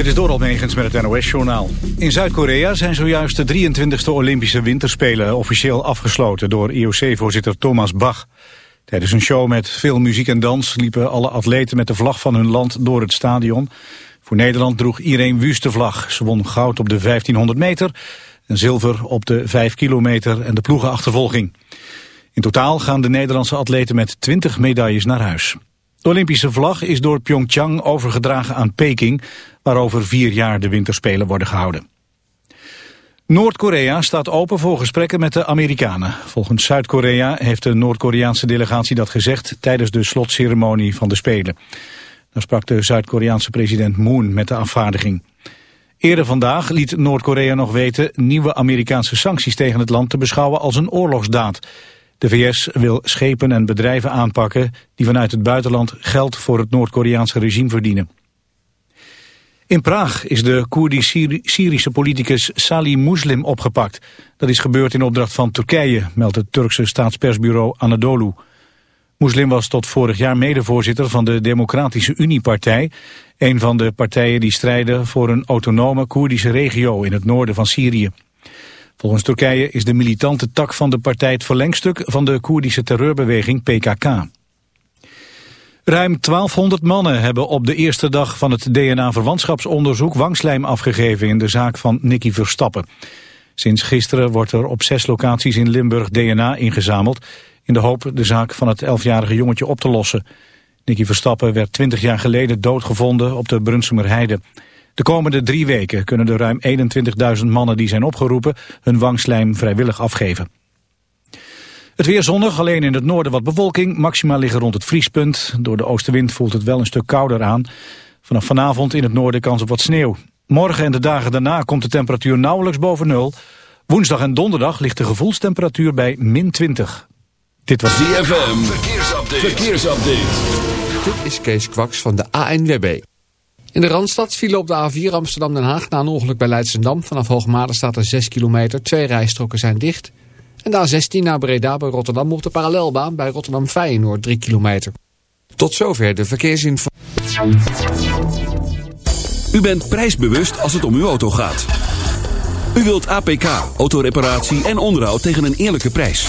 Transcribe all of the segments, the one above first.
Dit is Doral Megens met het NOS-journaal. In Zuid-Korea zijn zojuist de 23e Olympische Winterspelen officieel afgesloten door IOC-voorzitter Thomas Bach. Tijdens een show met veel muziek en dans liepen alle atleten met de vlag van hun land door het stadion. Voor Nederland droeg Irene Wust de vlag. Ze won goud op de 1500 meter en zilver op de 5 kilometer en de ploegenachtervolging. In totaal gaan de Nederlandse atleten met 20 medailles naar huis. De Olympische vlag is door Pyeongchang overgedragen aan Peking, waar over vier jaar de winterspelen worden gehouden. Noord-Korea staat open voor gesprekken met de Amerikanen. Volgens Zuid-Korea heeft de Noord-Koreaanse delegatie dat gezegd tijdens de slotceremonie van de Spelen. Daar sprak de Zuid-Koreaanse president Moon met de afvaardiging. Eerder vandaag liet Noord-Korea nog weten nieuwe Amerikaanse sancties tegen het land te beschouwen als een oorlogsdaad. De VS wil schepen en bedrijven aanpakken die vanuit het buitenland geld voor het Noord-Koreaanse regime verdienen. In Praag is de Koerdisch-Syrische politicus Salih Muslim opgepakt. Dat is gebeurd in opdracht van Turkije, meldt het Turkse staatspersbureau Anadolu. Muslim was tot vorig jaar medevoorzitter van de Democratische Uniepartij, een van de partijen die strijden voor een autonome Koerdische regio in het noorden van Syrië. Volgens Turkije is de militante tak van de partij het verlengstuk van de Koerdische terreurbeweging PKK. Ruim 1200 mannen hebben op de eerste dag van het DNA-verwantschapsonderzoek wangslijm afgegeven in de zaak van Nicky Verstappen. Sinds gisteren wordt er op zes locaties in Limburg DNA ingezameld in de hoop de zaak van het 11-jarige jongetje op te lossen. Nicky Verstappen werd 20 jaar geleden doodgevonden op de Brunsumer Heide. De komende drie weken kunnen de ruim 21.000 mannen die zijn opgeroepen hun wangslijm vrijwillig afgeven. Het weer zonnig, alleen in het noorden wat bewolking. Maxima liggen rond het vriespunt. Door de oostenwind voelt het wel een stuk kouder aan. Vanaf vanavond in het noorden kans op wat sneeuw. Morgen en de dagen daarna komt de temperatuur nauwelijks boven nul. Woensdag en donderdag ligt de gevoelstemperatuur bij min 20. Dit was ZFM. Verkeersupdate. Verkeersupdate. Dit is Kees Kwaks van de ANWB. In de Randstad vielen op de A4 Amsterdam-Den Haag na een ongeluk bij Leidsendam. Vanaf Hoogmade staat er 6 kilometer. Twee rijstroken zijn dicht. En de A16 naar Breda bij Rotterdam op de parallelbaan bij Rotterdam Feyenoord 3 kilometer. Tot zover de verkeersinformatie. U bent prijsbewust als het om uw auto gaat. U wilt APK, autoreparatie en onderhoud tegen een eerlijke prijs.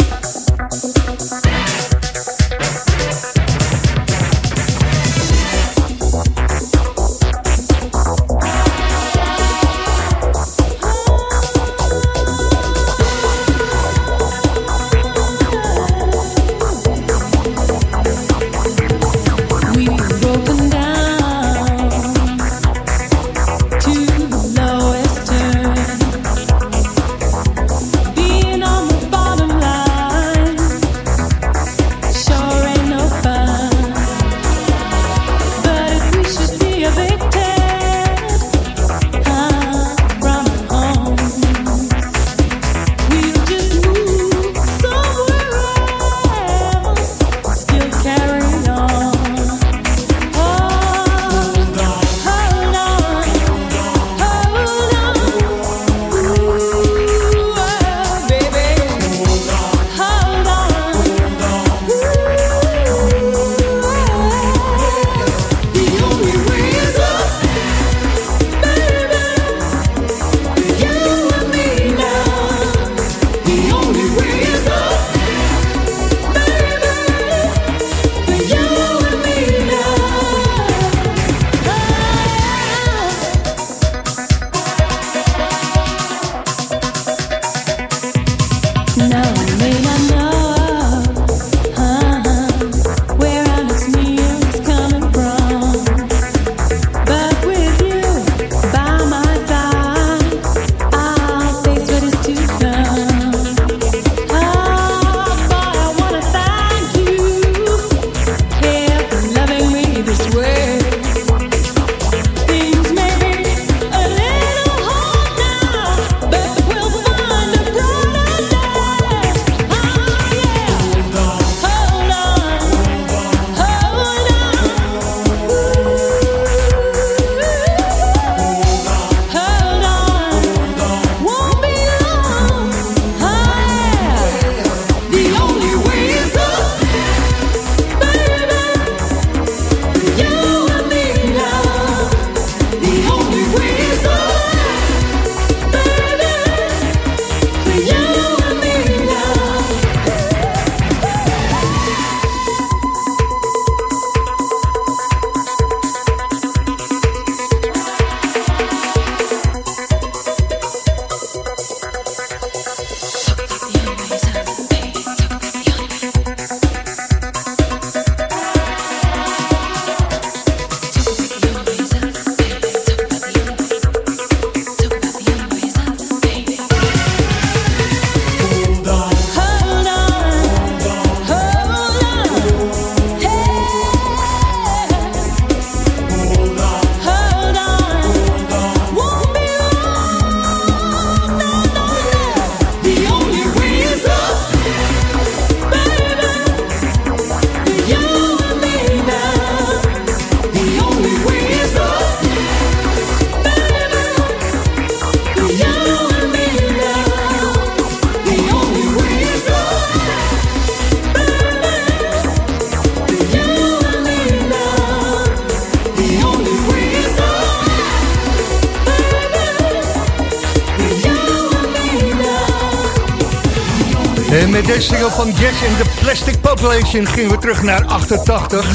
In the Plastic Population gingen we terug naar 88.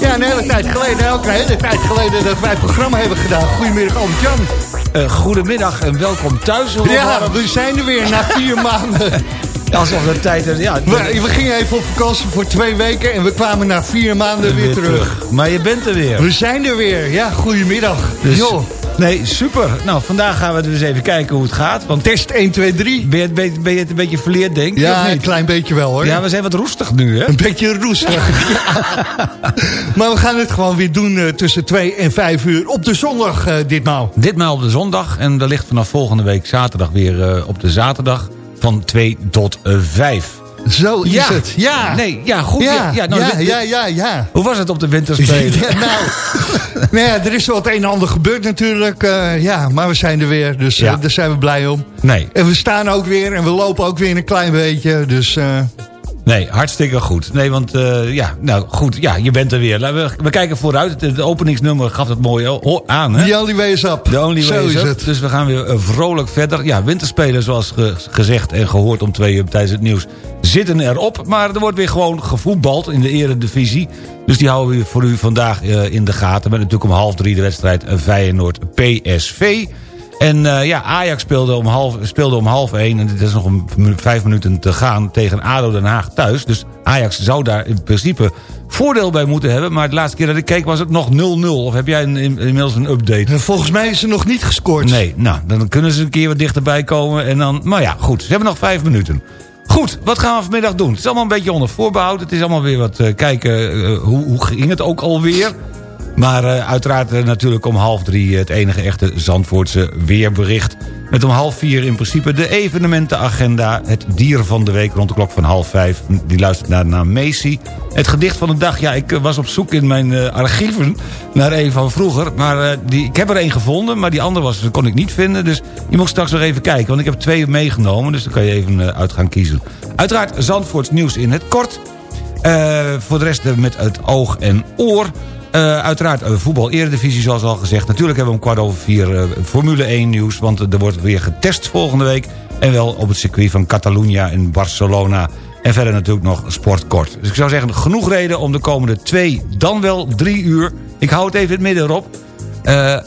Ja, een hele tijd geleden, ook een hele tijd geleden dat wij het programma hebben gedaan. Goedemiddag, Albert-Jan. Uh, goedemiddag en welkom thuis. Ja, we zijn er weer na vier maanden. Alsof de tijd... Ja, we, we, gingen even op vakantie voor twee weken en we kwamen na vier maanden weer, terug. Maar je bent er weer. We zijn er weer, ja, goedemiddag. Dus. Nee, super. Nou, vandaag gaan we dus even kijken hoe het gaat. Want Test 1, 2, 3. Ben je, ben je het een beetje verleerd, denk ik? Ja, een klein beetje wel, hoor. Ja, we zijn wat roestig nu, hè? Een beetje roestig. maar we gaan het gewoon weer doen uh, tussen 2 en 5 uur op de zondag uh, ditmaal. Ditmaal op de zondag. En dat ligt vanaf volgende week zaterdag weer uh, op de zaterdag van 2 tot 5. Zo is het. Ja. Nee, ja, goed. Ja, ja, nou, ja, ja, ja, ja, Hoe was het op de winterspelen? ja, nou, nou ja, er is wel het een en ander gebeurd natuurlijk. Uh, ja, maar we zijn er weer, dus uh, daar zijn we blij om. Nee. En we staan ook weer en we lopen ook weer een klein beetje, dus... Uh, Nee, hartstikke goed. Nee, want uh, ja, nou goed, ja, je bent er weer. We, we kijken vooruit. Het openingsnummer gaf het mooi aan. Hè? The only way is up. The only way is, up. Dus we gaan weer uh, vrolijk verder. Ja, winterspelen zoals ge gezegd en gehoord om twee uur tijdens het nieuws zitten erop. Maar er wordt weer gewoon gevoetbald in de eredivisie. Dus die houden we voor u vandaag uh, in de gaten. Met natuurlijk om half drie de wedstrijd Feyenoord-PSV. En uh, ja, Ajax speelde om, half, speelde om half één. En het is nog een vijf minuten te gaan tegen ADO Den Haag thuis. Dus Ajax zou daar in principe voordeel bij moeten hebben. Maar de laatste keer dat ik keek was het nog 0-0. Of heb jij een, inmiddels een update? Volgens mij is er nog niet gescoord. Nee, nou, dan kunnen ze een keer wat dichterbij komen. En dan, maar ja, goed. Ze hebben nog vijf minuten. Goed, wat gaan we vanmiddag doen? Het is allemaal een beetje onder voorbehoud. Het is allemaal weer wat uh, kijken, uh, hoe, hoe ging het ook alweer... Maar uh, uiteraard uh, natuurlijk om half drie het enige echte Zandvoortse weerbericht. Met om half vier in principe de evenementenagenda. Het dier van de week rond de klok van half vijf. Die luistert naar, naar Macy. Het gedicht van de dag. Ja, ik was op zoek in mijn archieven naar een van vroeger. Maar die, ik heb er één gevonden, maar die andere was, kon ik niet vinden. Dus je moet straks nog even kijken. Want ik heb twee meegenomen, dus dan kan je even uit gaan kiezen. Uiteraard Zandvoorts nieuws in het kort. voor de rest met het oog en oor. Uh, uiteraard uh, voetbal eredivisie zoals al gezegd. Natuurlijk hebben we om kwart over vier uh, Formule 1 nieuws. Want er wordt weer getest volgende week. En wel op het circuit van Catalunya in Barcelona. En verder natuurlijk nog sportkort. Dus ik zou zeggen, genoeg reden om de komende twee, dan wel drie uur... ik hou het even in het midden erop... Uh, uh,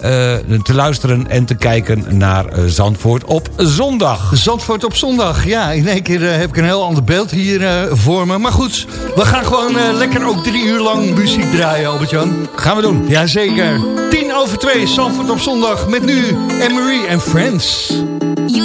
te luisteren en te kijken naar uh, Zandvoort op zondag. Zandvoort op zondag, ja. In één keer heb ik een heel ander beeld hier voor me. Maar goed, we gaan gewoon lekker ook drie uur lang muziek draaien, Albert-Jan. Gaan we doen. Jazeker. Tien over twee, Zandvoort op zondag. Met nu Emery and Friends. You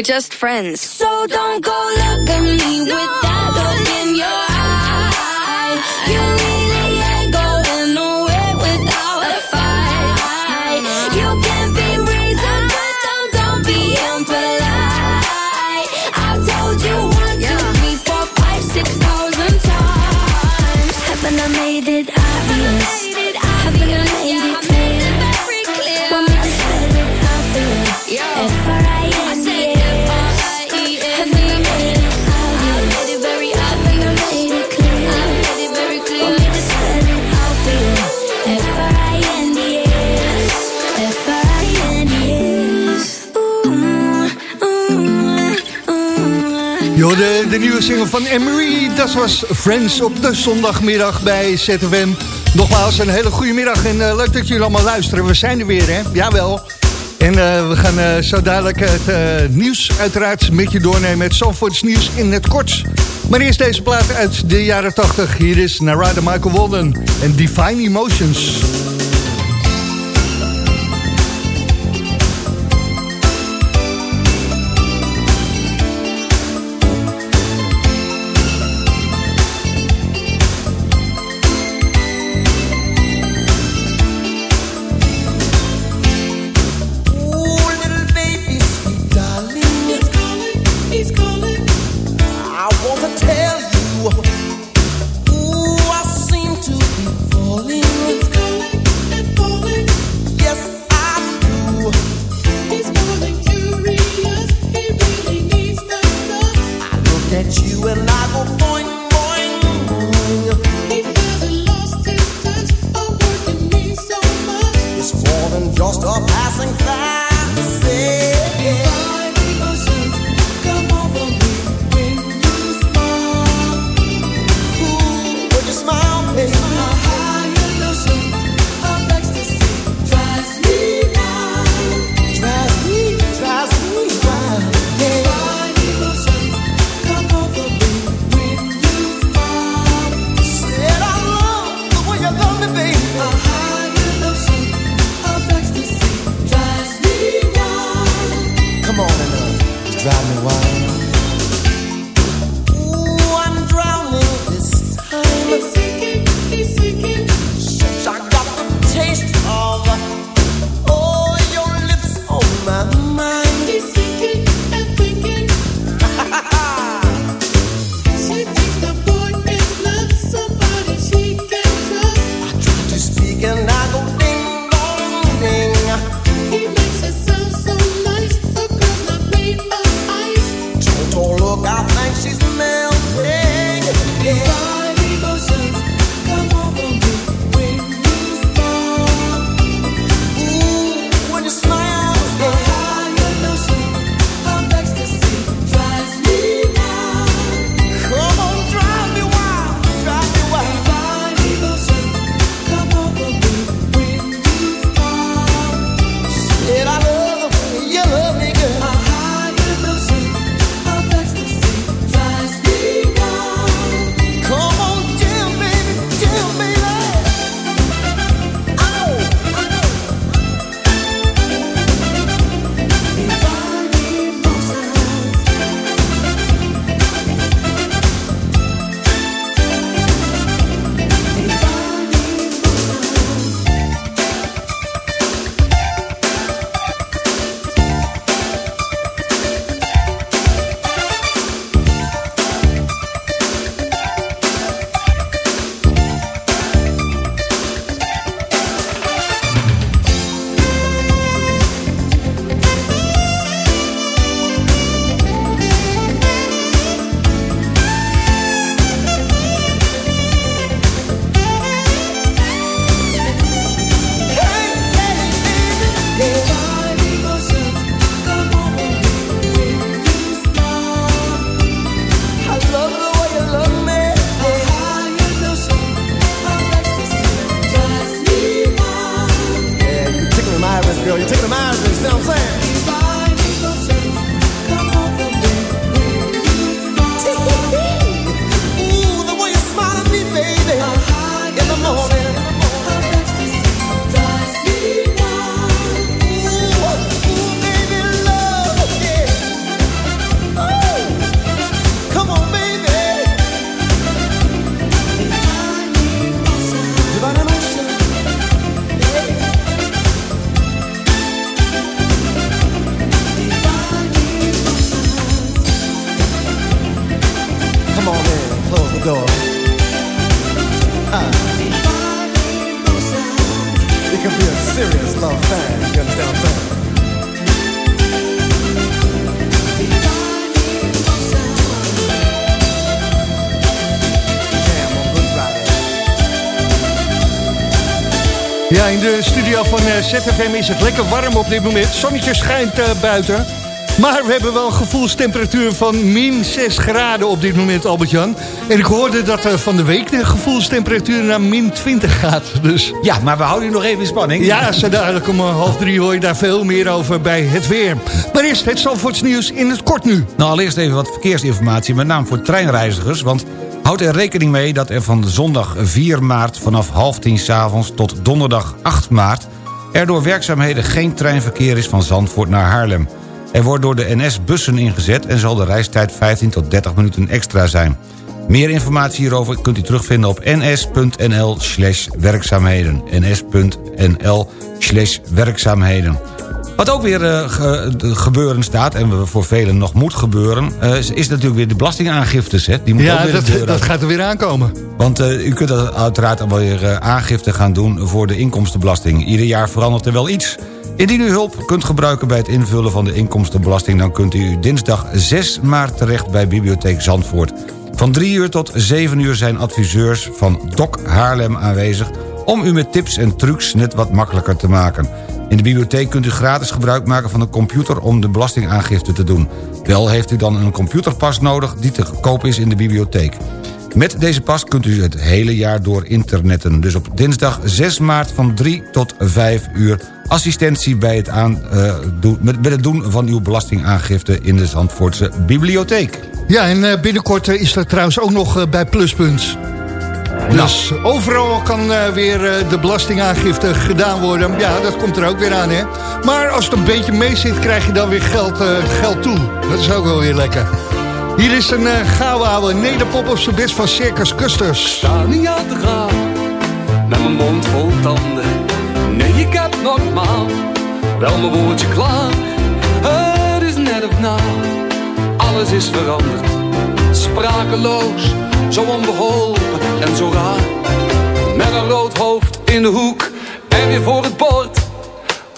We're just friends. So don't go van Emery. Dat was Friends op de zondagmiddag bij ZFM. Nogmaals, een hele goede middag en eh, leuk dat jullie allemaal luisteren. We zijn er weer, hè? Jawel. En eh, we gaan eh, zo dadelijk het nieuws uiteraard met je doornemen. met Zandvoorts nieuws in het kort. Maar eerst deze plaat uit de jaren 80. Hier is Narada Michael Walden en Divine Emotions. ZFM is het lekker warm op dit moment. Zonnetje schijnt eh, buiten. Maar we hebben wel een gevoelstemperatuur van min 6 graden op dit moment, Albert-Jan. En ik hoorde dat eh, van de week de gevoelstemperatuur naar min 20 gaat. Dus Ja, maar we houden u nog even in spanning. ja, zo dadelijk om eh, half drie hoor je daar veel meer over bij het weer. Maar eerst het Zandvoorts nieuws in het kort nu. Nou, allereerst even wat verkeersinformatie, met name voor treinreizigers. Want houd er rekening mee dat er van zondag 4 maart vanaf half tien s'avonds tot donderdag 8 maart... er door werkzaamheden geen treinverkeer is van Zandvoort naar Haarlem. Er wordt door de NS bussen ingezet en zal de reistijd 15 tot 30 minuten extra zijn. Meer informatie hierover kunt u terugvinden op ns.nl werkzaamheden. ns.nl werkzaamheden. Wat ook weer eh, ge- gebeuren staat, en voor velen nog moet gebeuren... eh, is- is natuurlijk weer de belastingaangiftes. Hè? Die moet ook Ja, weer dat, de deur dat gaat er weer aankomen. Want eh, u kunt uiteraard allemaal weer eh, aangifte gaan doen voor de inkomstenbelasting. Ieder jaar verandert er wel iets. Indien u hulp kunt gebruiken bij het invullen van de inkomstenbelasting... dan kunt u dinsdag 6 maart terecht bij Bibliotheek Zandvoort. Van 3 uur tot 7 uur zijn adviseurs van DOC Haarlem aanwezig... om u met tips en trucs net wat makkelijker te maken. In de bibliotheek kunt u gratis gebruik maken van een computer... om de belastingaangifte te doen. Wel heeft u dan een computerpas nodig die te koop is in de bibliotheek. Met deze pas kunt u het hele jaar door internetten. Dus op dinsdag 6 maart van 3 tot 5 uur... assistentie bij het, aan, eh, doen, met, het doen van uw belastingaangifte... in de Zandvoortse bibliotheek. Ja, en eh, binnenkort eh, is dat trouwens ook nog bij Pluspunt. Dus overal kan eh, weer eh, de belastingaangifte gedaan worden. Ja, dat komt er ook weer aan, hè. Maar als het een beetje mee zit, krijg je dan weer geld, eh, geld toe. Dat is ook wel weer lekker. Hier is een uh, gouden oude nederpop op zijn best van Circus Custers. sta niet aan te gaan Met mijn mond vol tanden Nee, ik heb normaal Wel mijn woordje klaar Het is net of na Alles is veranderd Sprakeloos, zo onbeholpen en zo raar Met een rood hoofd in de hoek En weer voor het bord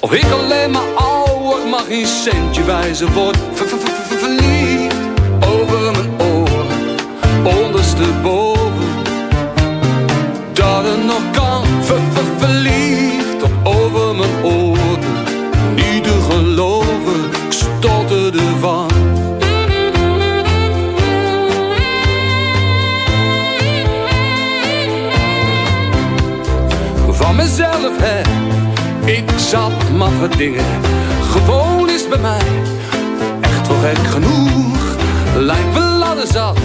Of ik alleen maar ouder mag geen centje wijzen word Ver- ver- ver- ver- Verliefd over mijn oren Ondersteboven dat het nog kan. Ver, ver, verliefd over mijn oren. Hè, ik zat maffe dingen. Gewoon is bij mij echt wel gek genoeg. Lijkt wel zat,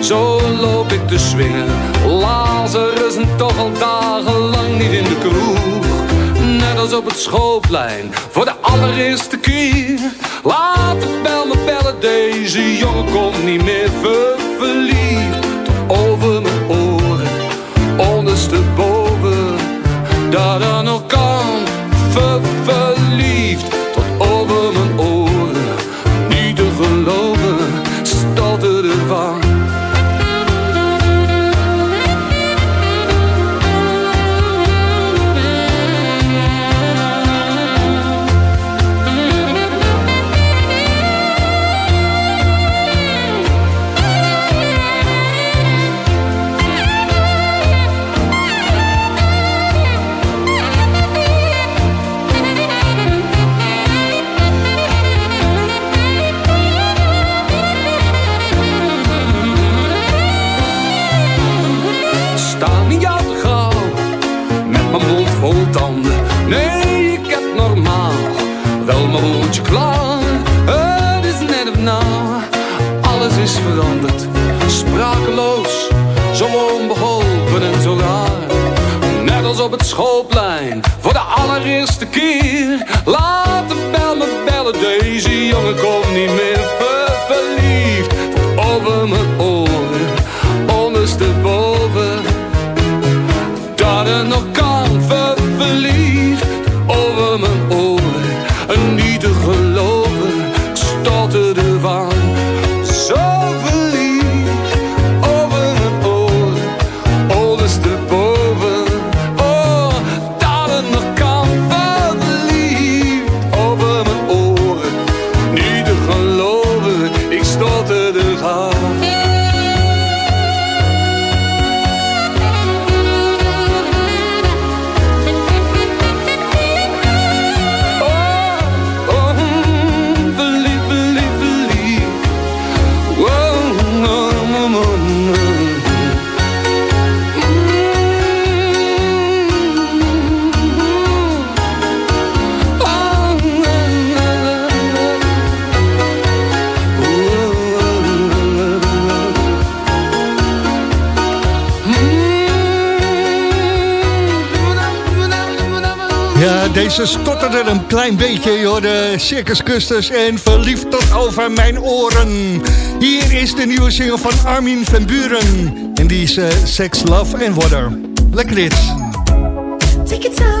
zo loop ik te swingen. Lazarus en toch al dagenlang niet in de kroeg. Net als op het schoolplein, voor de allereerste keer. Laat de bel me bellen, deze jongen komt niet meer ver verliefd. Over mijn oren, ondersteboven. Dat er nog Het is net of na, alles is veranderd. Sprakeloos, zo onbeholpen en zo raar. Net als op het schoolplein, voor de allereerste keer. Laat de bel me bellen, deze jongen komt niet meer Stotterde een klein beetje, joh. De Circus Custers en verliefd tot over mijn oren. Hier is de nieuwe single van Armin van Buren. En die is eh, Sex, Love and Water. Lekker dit. Take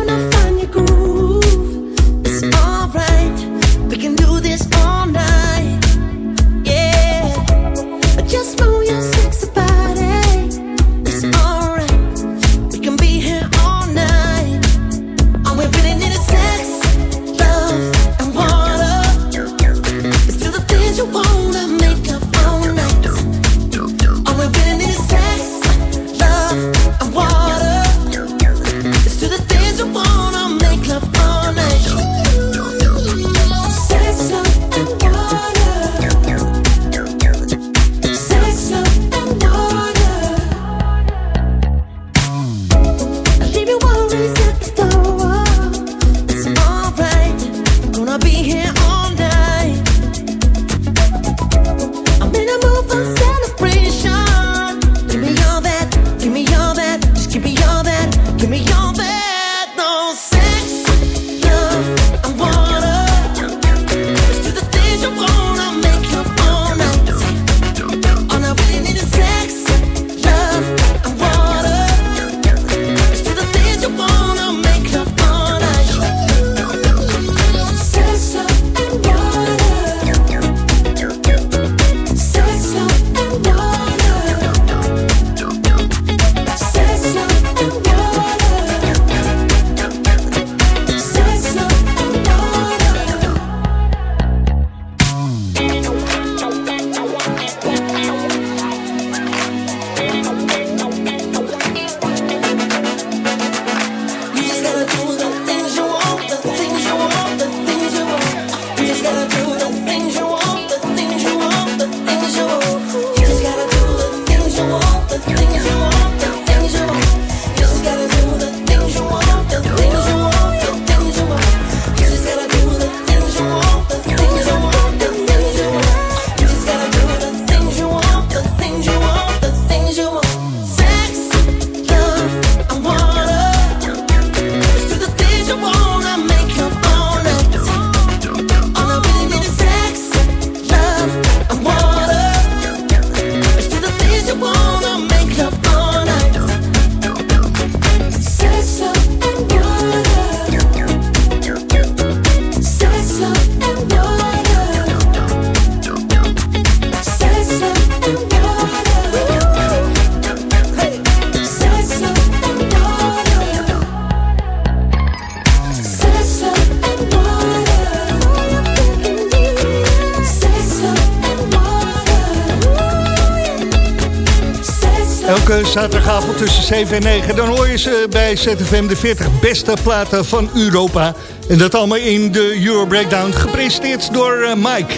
7 en 9. Dan hoor je ze bij ZFM de 40 beste platen van Europa. En dat allemaal in de Euro Breakdown. Gepresenteerd door eh, Mike.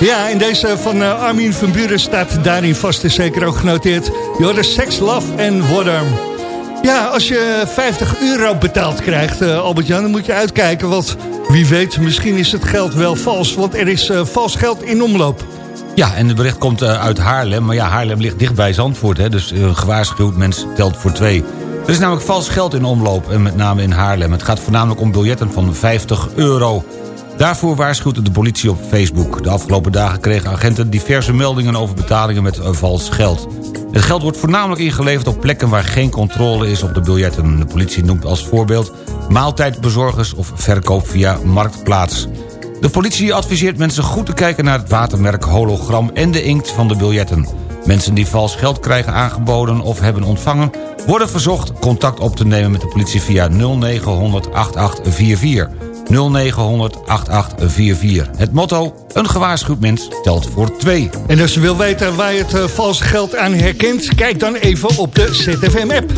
Ja, en deze van eh, Armin van Buren staat daarin vast en zeker ook genoteerd. Je Sex, Love en Water. Ja, als je 50 euro betaald krijgt, eh, Albert-Jan, dan moet je uitkijken. Want wie weet, misschien is het geld wel vals. Want er is vals geld in omloop. Ja, en het bericht komt eh, uit Haarlem. Maar ja, Haarlem ligt dicht bij Zandvoort. Hè, dus uh, gewaarschuwd, mens telt voor twee. Er is namelijk vals geld in omloop, en met name in Haarlem. Het gaat voornamelijk om biljetten van 50 euro. Daarvoor waarschuwt de politie op Facebook. De afgelopen dagen kregen agenten diverse meldingen over betalingen met uh, vals geld. Het geld wordt voornamelijk ingeleverd op plekken waar geen controle is op de biljetten. De politie noemt als voorbeeld maaltijdbezorgers of verkoop via Marktplaats. De politie adviseert mensen goed te kijken naar het watermerk hologram en de inkt van de biljetten. Mensen die vals geld krijgen aangeboden of hebben ontvangen... worden verzocht contact op te nemen met de politie via 0900 8844. 0900 8844. Het motto, een gewaarschuwd mens telt voor twee. En als je wil weten waar je het eh, vals geld aan herkent... kijk dan even op de ZFM-app.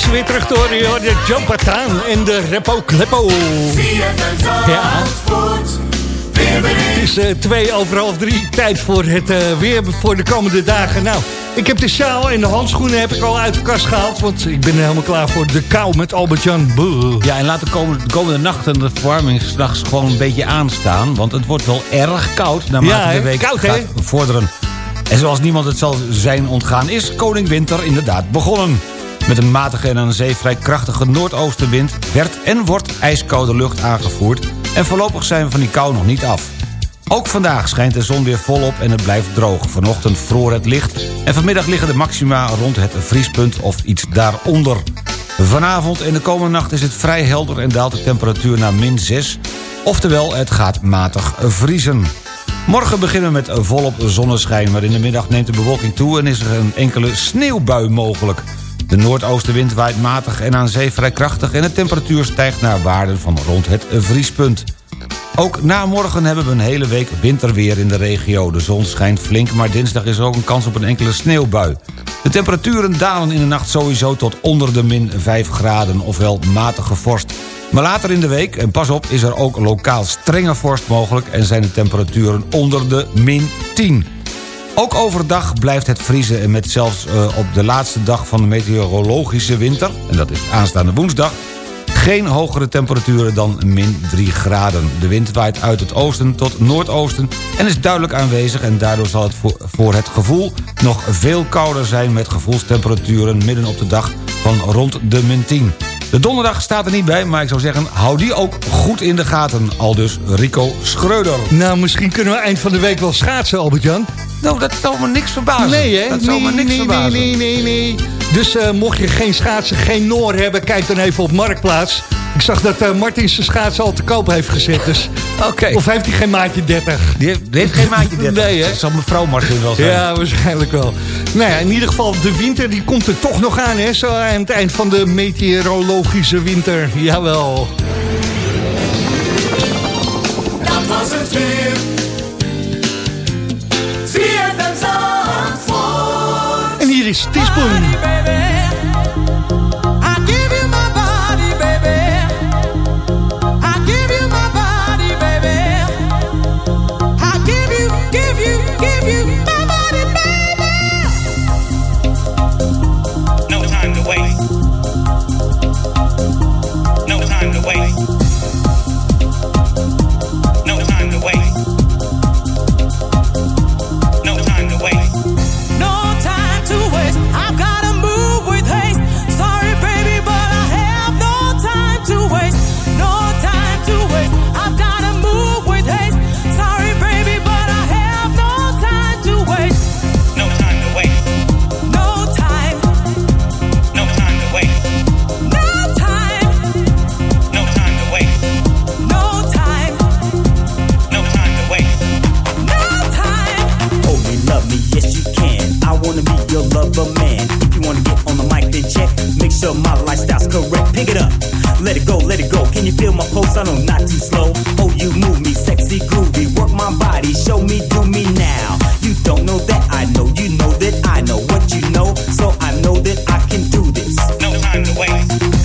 zijn weer terug door de Jompataan en de Repo Kleppo. Ja. Het is uh, twee over half drie. Tijd voor het eh, weer voor de komende dagen. Nou, ik heb de sjaal en de handschoenen heb ik al uit de kast gehaald. Want ik ben helemaal klaar voor de kou met Albert-Jan. Ja, en laat de komende, de komende nachten de verwarming s'nachts gewoon een beetje aanstaan. Want het wordt wel erg koud naarmate ja, de week koud, gaat he? vorderen. En zoals niemand het zal zijn ontgaan is Koning Winter inderdaad begonnen. Met een matige en aan de zee vrij krachtige noordoostenwind... werd en wordt ijskoude lucht aangevoerd... en voorlopig zijn we van die kou nog niet af. Ook vandaag schijnt de zon weer volop en het blijft droog. Vanochtend vroor het licht en vanmiddag liggen de maxima rond het vriespunt of iets daaronder. Vanavond en de komende nacht is het vrij helder en daalt de temperatuur naar min 6. Oftewel, het gaat matig vriezen. Morgen beginnen we met volop zonneschijn, maar in de middag neemt de bewolking toe... en is er een enkele sneeuwbui mogelijk. De noordoostenwind waait matig en aan zee vrij krachtig... en de temperatuur stijgt naar waarden van rond het vriespunt. Ook na morgen hebben we een hele week winterweer in de regio. De zon schijnt flink, maar dinsdag is er ook een kans op een enkele sneeuwbui. De temperaturen dalen in de nacht sowieso tot onder de min 5 graden, ofwel matige vorst. Maar later in de week, en pas op, is er ook lokaal strenge vorst mogelijk... en zijn de temperaturen onder de min 10 ook overdag blijft het vriezen en met zelfs uh, op de laatste dag van de meteorologische winter... en dat is aanstaande woensdag... geen hogere temperaturen dan min 3 graden. De wind waait uit het oosten tot noordoosten en is duidelijk aanwezig... en daardoor zal het voor, voor het gevoel nog veel kouder zijn... met gevoelstemperaturen midden op de dag van rond de min 10. De donderdag staat er niet bij, maar ik zou zeggen... hou die ook goed in de gaten. Al dus Rico Schreuder. Nou, misschien kunnen we eind van de week wel schaatsen, Albert-Jan. Nou, dat zal me niks verbazen. Nee, hè? Dat zal nee, me niks nee, verbazen. Nee, nee, nee, nee. Dus uh, mocht je geen schaatsen, geen Noor hebben... kijk dan even op Marktplaats. Ik zag dat uh, Martin zijn schaatsen al te koop heeft gezet. Dus... Oké. Of heeft hij geen maatje 30? Die heeft, die heeft geen maatje 30. Nee, hè? Dat zal mevrouw Martin wel zijn. Ja, waarschijnlijk wel. Nou ja, in ieder geval, de winter die komt er toch nog aan, hè? Zo aan het eind van de meteorologische winter. Jawel. Dat was het weer. En hier is Teaspoon. Let it go, let it go. Can you feel my pulse? I know not too slow. Oh, you move me, sexy, groovy. Work my body, show me, do me now. You don't know that I know, you know that I know what you know. So I know that I can do this. No time to waste.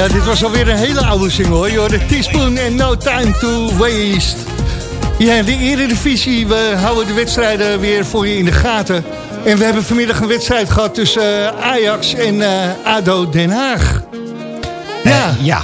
Ja, dit was alweer een hele oude single hoor. Je hoorde Teaspoon en No Time to Waste. Ja, de Eredivisie, we houden de wedstrijden weer voor je in de gaten. En we hebben vanmiddag een wedstrijd gehad tussen eh, Ajax en eh, ADO Den Haag. Ja. ja.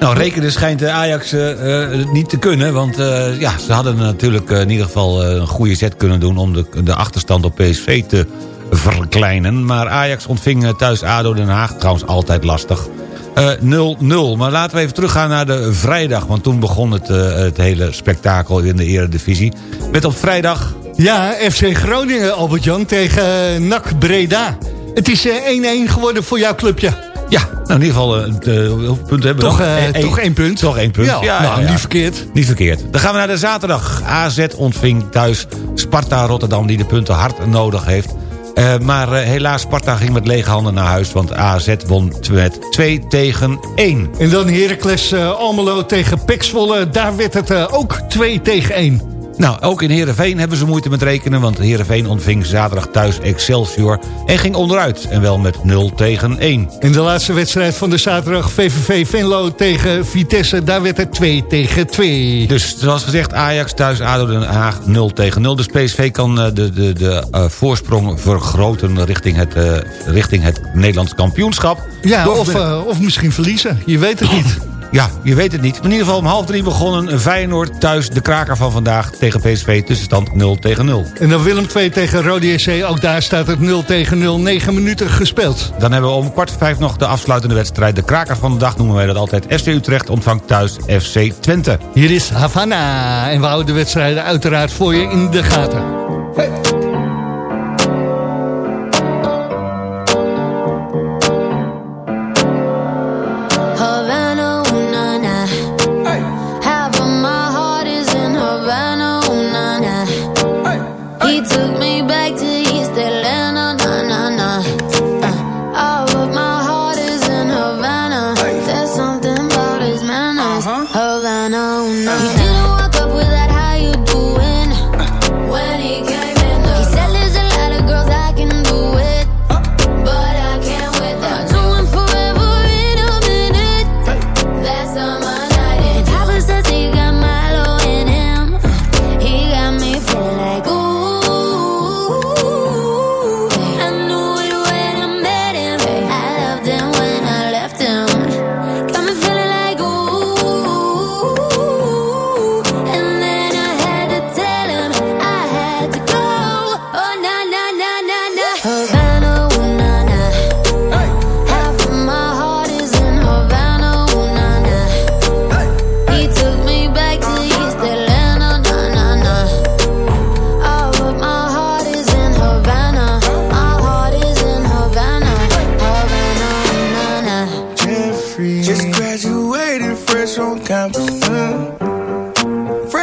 Nou, rekenen schijnt de Ajax eh, eh, niet te kunnen. Want eh, ja, ze hadden natuurlijk eh, in ieder geval eh, een goede zet kunnen doen... om de, de achterstand op PSV te verkleinen. Maar Ajax ontving eh, thuis ADO Den Haag. Trouwens altijd lastig. Eh, 0-0. Maar laten we even teruggaan naar de vrijdag. Want toen begon het, eh, het hele spektakel in de eredivisie. Met op vrijdag... Ja, FC Groningen, Albert-Jan, tegen eh, NAC Breda. Het is eh, 1-1 geworden voor jouw clubje. Ja, nou in ieder geval, eh, hoeveel punten hebben we Toch, nog? eh, Eén- toch één punt. Toch één punt. Ja, nou, niet verkeerd. Niet verkeerd. Dan gaan we naar de zaterdag. AZ ontving thuis Sparta Rotterdam die de punten hard nodig heeft. Eh, maar eh, helaas, Sparta ging met lege handen naar huis... want AZ won met 2 tegen 1. En dan Heracles eh, Almelo tegen Pek Zwolle. Daar werd het ook 2 tegen 1. Nou, ook in Heerenveen hebben ze moeite met rekenen... want Heerenveen ontving zaterdag thuis Excelsior... en ging onderuit, en wel met 0 tegen 1. In de laatste wedstrijd van de zaterdag VVV Venlo tegen Vitesse. Daar werd het 2 tegen 2. Dus zoals gezegd, Ajax thuis, ADO Den Haag 0 tegen 0. Dus PSV kan eh, de, de, de eh, voorsprong vergroten richting het, eh, richting het Nederlands kampioenschap. Ja, Door- of, of misschien verliezen. Je weet het niet. Ja, je weet het niet. Maar in ieder geval om half drie begonnen Feyenoord thuis de kraker van vandaag tegen PSV. Tussenstand 0 tegen 0. En dan Willem 2 tegen Rode SC. Ook daar staat het 0 tegen 0. 9 minuten gespeeld. Dan hebben we om kwart voor vijf nog de afsluitende wedstrijd. De kraker van de dag noemen wij dat altijd. FC Utrecht ontvangt thuis FC Twente. Hier is Havana. En we houden de wedstrijden uiteraard voor je in de gaten.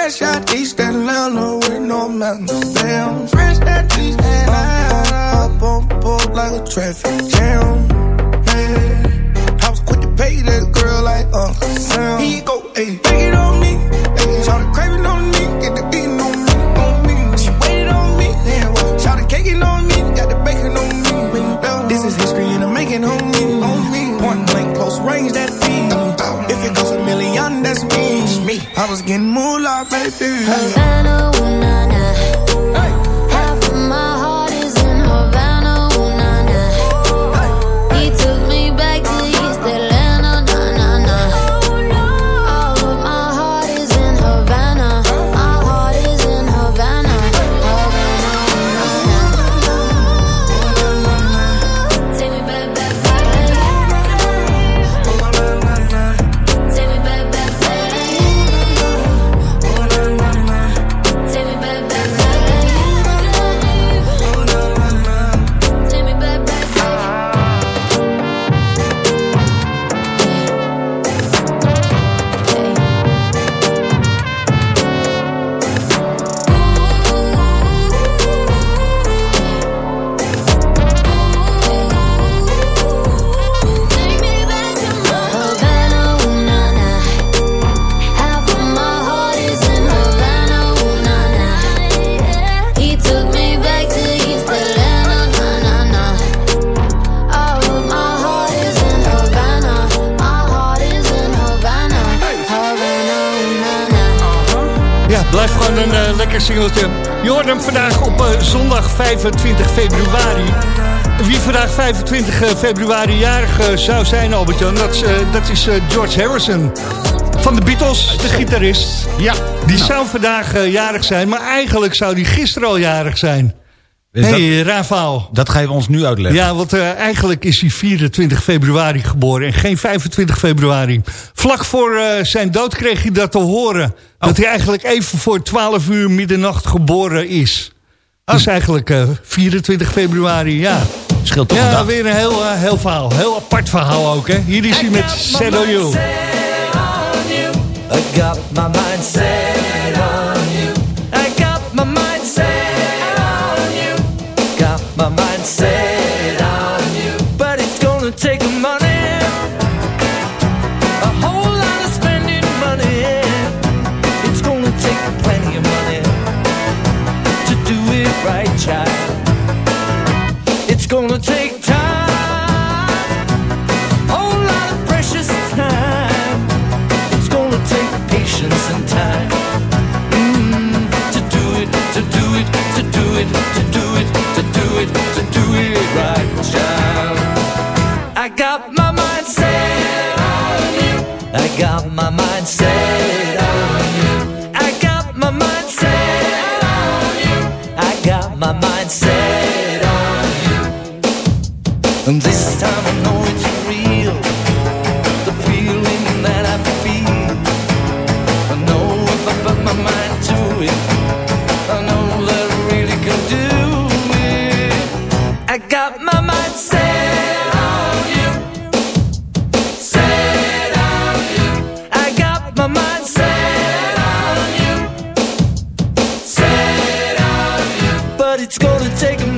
Fresh out East Atlanta with no mountains. Damn. Fresh out East Atlanta. Up on board like a traffic jam. Man. I was quick to pay that girl like Uncle Sam. Here you go, ayy. Take it on me. Ayy. Shout the craving on me. Get the beating on me. On me. She waited on me. Damn. Shout the caking on me. Got the bacon on me. This is history and I'm making on me. On me. Point blank, close range, that feed. If it goes a million, that's me. me. I was getting moolah, baby. Havana, singeltje. Je hoort hem vandaag op eh, zondag 25 februari. Wie vandaag 25 februari jarig eh, zou zijn, Albert-Jan, dat, is, eh, dat is eh, George Harrison. Van de Beatles, de gitarist. Ja, die Nou. zou vandaag eh, jarig zijn, maar eigenlijk zou die gisteren al jarig zijn. Is Hé, hey, Rafaal. Dat ga je ons nu uitleggen. Ja, want eh, eigenlijk is hij 24 februari geboren en geen 25 februari. Vlak voor eh, zijn dood kreeg hij dat te horen. Dat hij eigenlijk even voor 12 uur middernacht geboren is. Dus eigenlijk eh, 24 februari, ja. Scheelt toch ja, een dag. weer een heel, eh, heel verhaal. Heel apart verhaal ook, hè. Hier is hij met Set on You. I got my mind got my mind set on you. I got my mind set on you. I got my mind set on you. And this it's gonna take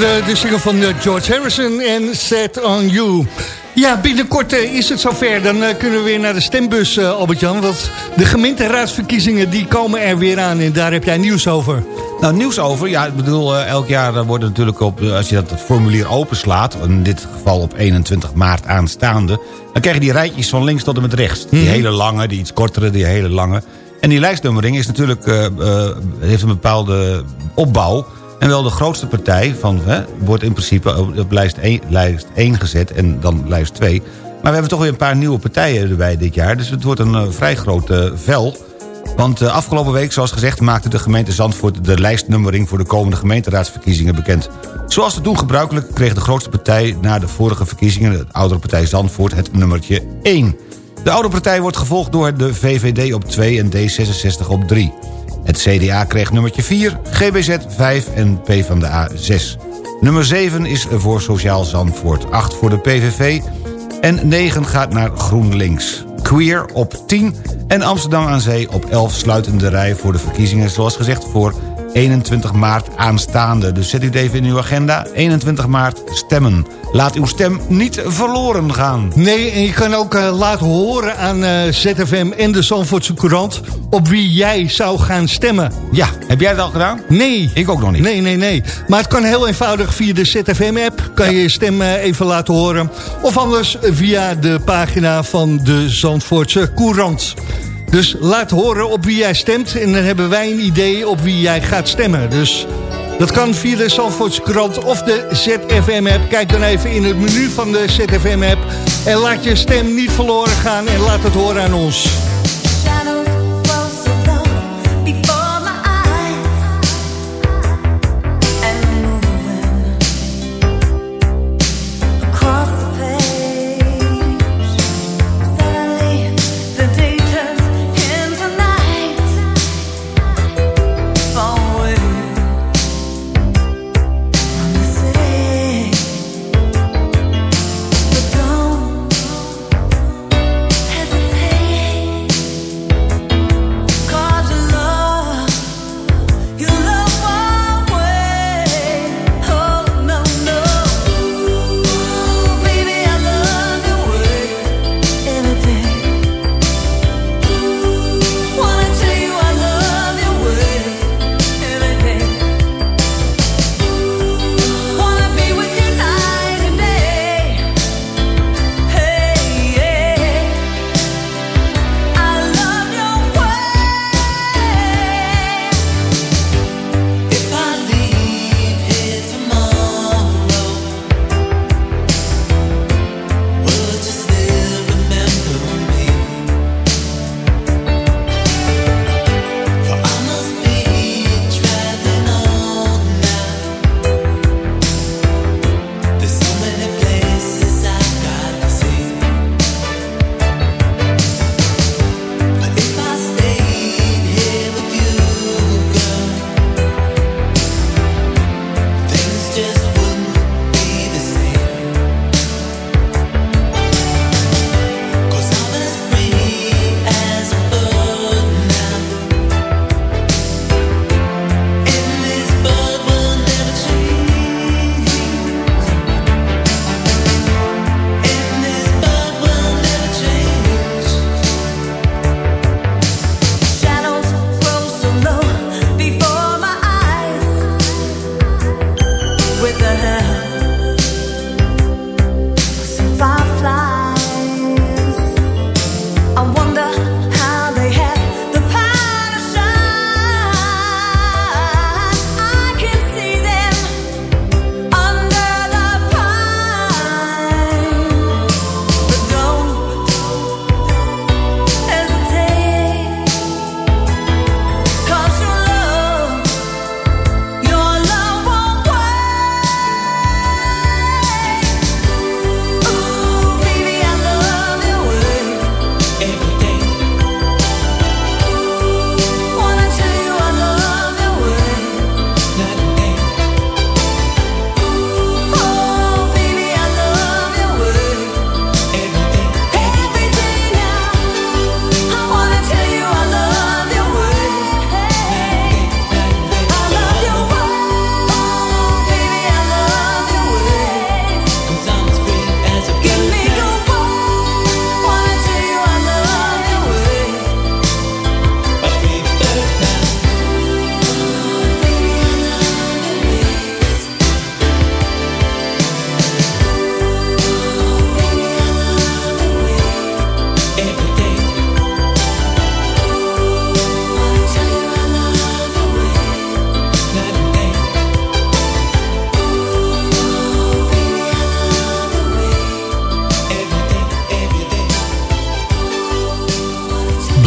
hoorde de single van eh, George Harrison en Set on You. Ja, binnenkort eh, is het zover. Dan eh, kunnen we weer naar de stembus, Albert-Jan. Want de gemeenteraadsverkiezingen die komen er weer aan. En daar heb jij nieuws over. Nou, nieuws over. Ja, ik bedoel, elk jaar wordt natuurlijk op... als je dat formulier openslaat... in dit geval op 21 maart aanstaande... dan krijg je die rijtjes van links tot en met rechts. Die hele lange, die iets kortere, die hele lange. En die lijstnummering is natuurlijk, heeft een bepaalde opbouw... En wel de grootste partij van, hè, wordt in principe op, lijst, 1, lijst 1 gezet en dan lijst 2. Maar we hebben toch weer een paar nieuwe partijen erbij dit jaar. Dus het wordt een eh, vrij groot eh, vel. Want uh, afgelopen week, zoals gezegd, maakte de gemeente Zandvoort... de lijstnummering voor de komende gemeenteraadsverkiezingen bekend. Zoals te doen gebruikelijk kreeg de grootste partij... na de vorige verkiezingen, de oudere partij Zandvoort, het nummertje 1. De oude partij wordt gevolgd door de VVD op 2 en D66 op 3. Het CDA kreeg nummertje 4, GBZ 5 en PvdA 6. Nummer 7 is voor Sociaal Zandvoort, 8 voor de PVV en 9 gaat naar GroenLinks. Queer op 10 en Amsterdam aan Zee op 11 sluiten de rij voor de verkiezingen... zoals gezegd voor 21 maart aanstaande. Dus zet u het even in uw agenda. 21 maart stemmen. Laat uw stem niet verloren gaan. Nee, en je kan ook uh, laten horen aan uh, ZFM en de Zandvoortse Courant... op wie jij zou gaan stemmen. Ja, heb jij dat al gedaan? Nee. Ik ook nog niet. Nee, nee, nee. Maar het kan heel eenvoudig via de ZFM-app. Kan je je stem uh, even laten horen. Of anders via de pagina van de Zandvoortse Courant. Dus laat horen op wie jij stemt. En dan hebben wij een idee op wie jij gaat stemmen. Dus dat kan via de Zandvoortse krant of de ZFM-app. Kijk dan even in het menu van de ZFM-app. En laat je stem niet verloren gaan. En laat het horen aan ons.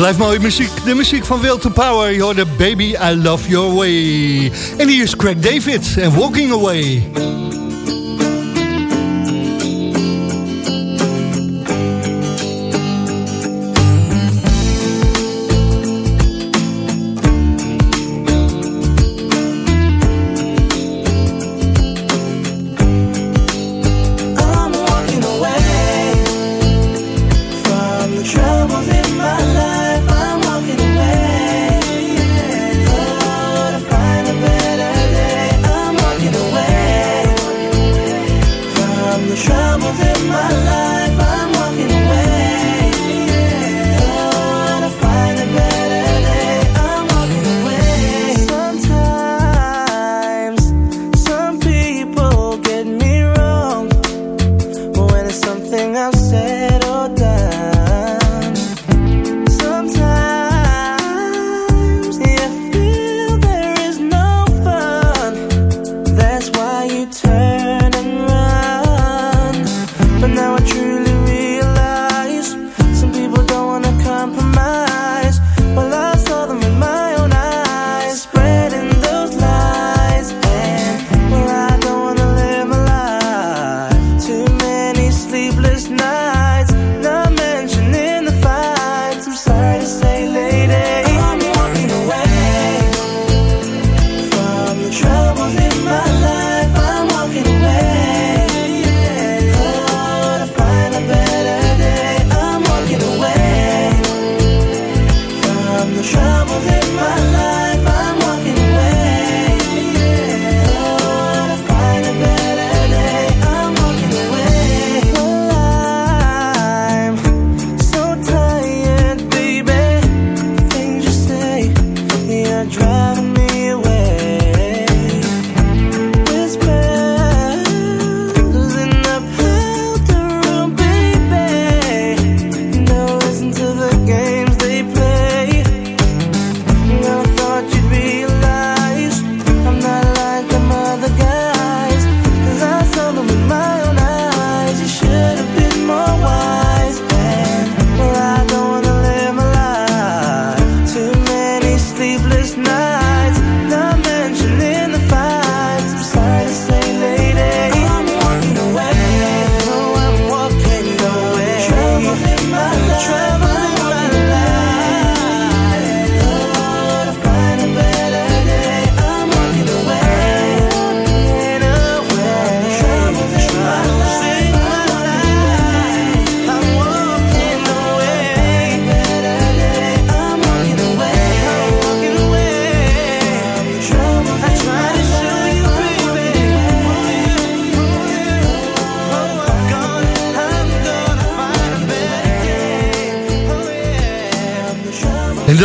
Blijf mooie muziek. De muziek van Will to Power. Je hoorde Baby, I Love Your Way. En hier is Craig David en Walking Away.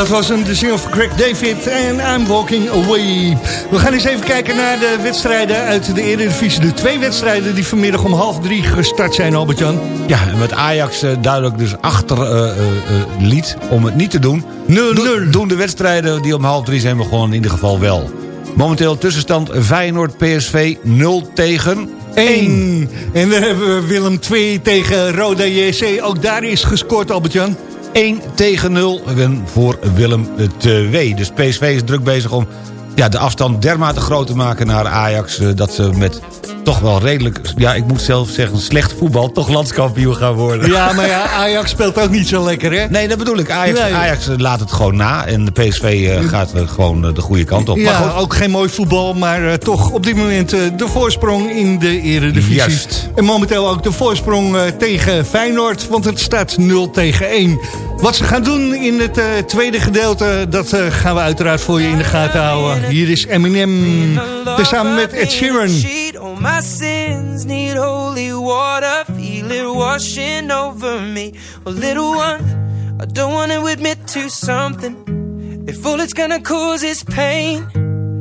Dat was een de single van Craig David en I'm Walking Away. We gaan eens even kijken naar de wedstrijden uit de Eredivisie. De twee wedstrijden die vanmiddag om half drie gestart zijn, Albert-Jan. Ja, en met Ajax eh, duidelijk dus achter eh, eh, liet om het niet te doen. 0-0. Do- doen de wedstrijden die om half drie zijn begonnen in ieder geval wel. Momenteel tussenstand Feyenoord-PSV 0 tegen 1. En dan hebben we Willem 2 tegen Roda JC. Ook daar is gescoord, Albert-Jan. 1 tegen 0 win voor Willem 2. Dus PSV is druk bezig om ja, de afstand dermate groot te maken naar Ajax... eh, dat ze met toch wel redelijk, ja, ik moet zelf zeggen... slecht voetbal toch landskampioen gaan worden. Ja, maar ja, Ajax speelt ook niet zo lekker, hè? Nee, dat bedoel ik. Ajax, Nee. Ajax eh, laat het gewoon na. En de PSV eh, gaat gewoon de goede kant op. Ja, maar goed, ook geen mooi voetbal, maar toch op dit moment de voorsprong in de eredivisie. Juist. En momenteel ook de voorsprong tegen Feyenoord, want het staat 0 tegen 1. Wat ze gaan doen in het eh, tweede gedeelte, dat eh, gaan we uiteraard voor je in de gaten houden. Hier is Eminem, tezamen met Ed Sheeran. My sins need holy water. Feel it washing over me. Well, little one, I don't want to admit to something. If all it's gonna cause is pain.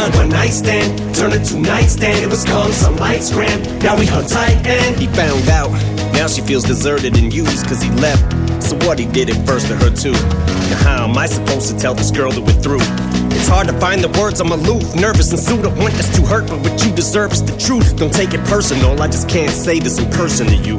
Run. One night stand, turned into nightstand. It was called some lights gram. Now we hung tight and he found out. Now she feels deserted and used cause he left. So what he did it first to her too. Now how am I supposed to tell this girl that we're through? It's hard to find the words, I'm aloof, nervous and sued up. Want this to hurt, but what you deserve is the truth. Don't take it personal, I just can't say this in person to you.